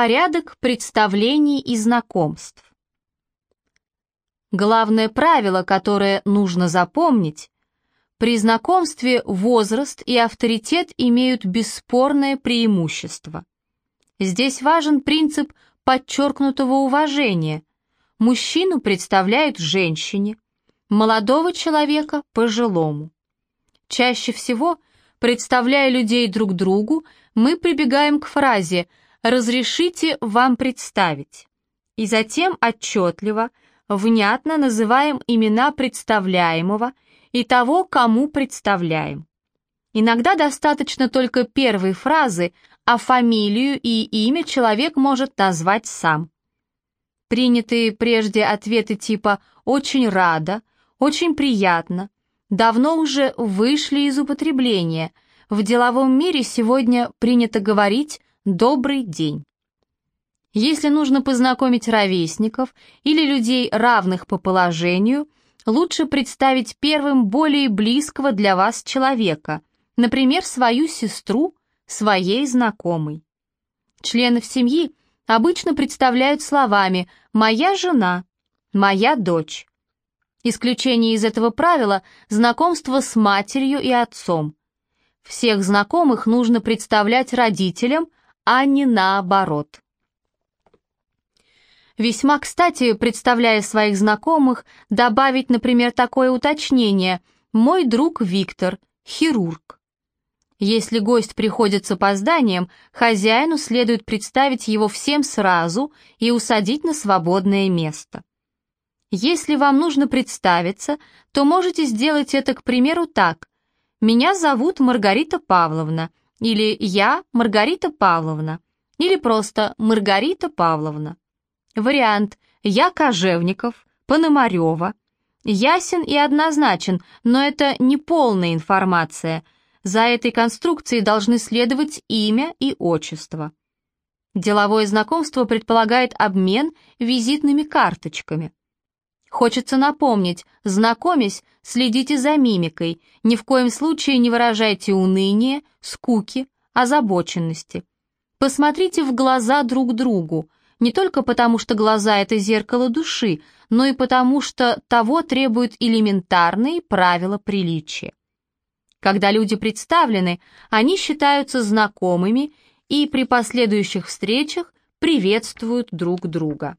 Порядок представлений и знакомств. Главное правило, которое нужно запомнить, при знакомстве возраст и авторитет имеют бесспорное преимущество. Здесь важен принцип подчеркнутого уважения. Мужчину представляют женщине, молодого человека – пожилому. Чаще всего, представляя людей друг другу, мы прибегаем к фразе «разрешите вам представить» и затем отчетливо, внятно называем имена представляемого – и того, кому представляем. Иногда достаточно только первой фразы, а фамилию и имя человек может назвать сам. Принятые прежде ответы типа «очень рада», «очень приятно» давно уже вышли из употребления. В деловом мире сегодня принято говорить «добрый день». Если нужно познакомить ровесников или людей, равных по положению – лучше представить первым более близкого для вас человека, например, свою сестру, своей знакомой. Членов семьи обычно представляют словами «моя жена», «моя дочь». Исключение из этого правила – знакомство с матерью и отцом. Всех знакомых нужно представлять родителям, а не наоборот. Весьма кстати, представляя своих знакомых, добавить, например, такое уточнение «Мой друг Виктор, хирург». Если гость приходит с опозданием, хозяину следует представить его всем сразу и усадить на свободное место. Если вам нужно представиться, то можете сделать это, к примеру, так. «Меня зовут Маргарита Павловна» или «Я Маргарита Павловна» или просто «Маргарита Павловна». Вариант «Я Кожевников», «Пономарева». Ясен и однозначен, но это не полная информация. За этой конструкцией должны следовать имя и отчество. Деловое знакомство предполагает обмен визитными карточками. Хочется напомнить, знакомясь, следите за мимикой, ни в коем случае не выражайте уныния, скуки, озабоченности. Посмотрите в глаза друг другу, не только потому, что глаза — это зеркало души, но и потому, что того требуют элементарные правила приличия. Когда люди представлены, они считаются знакомыми и при последующих встречах приветствуют друг друга.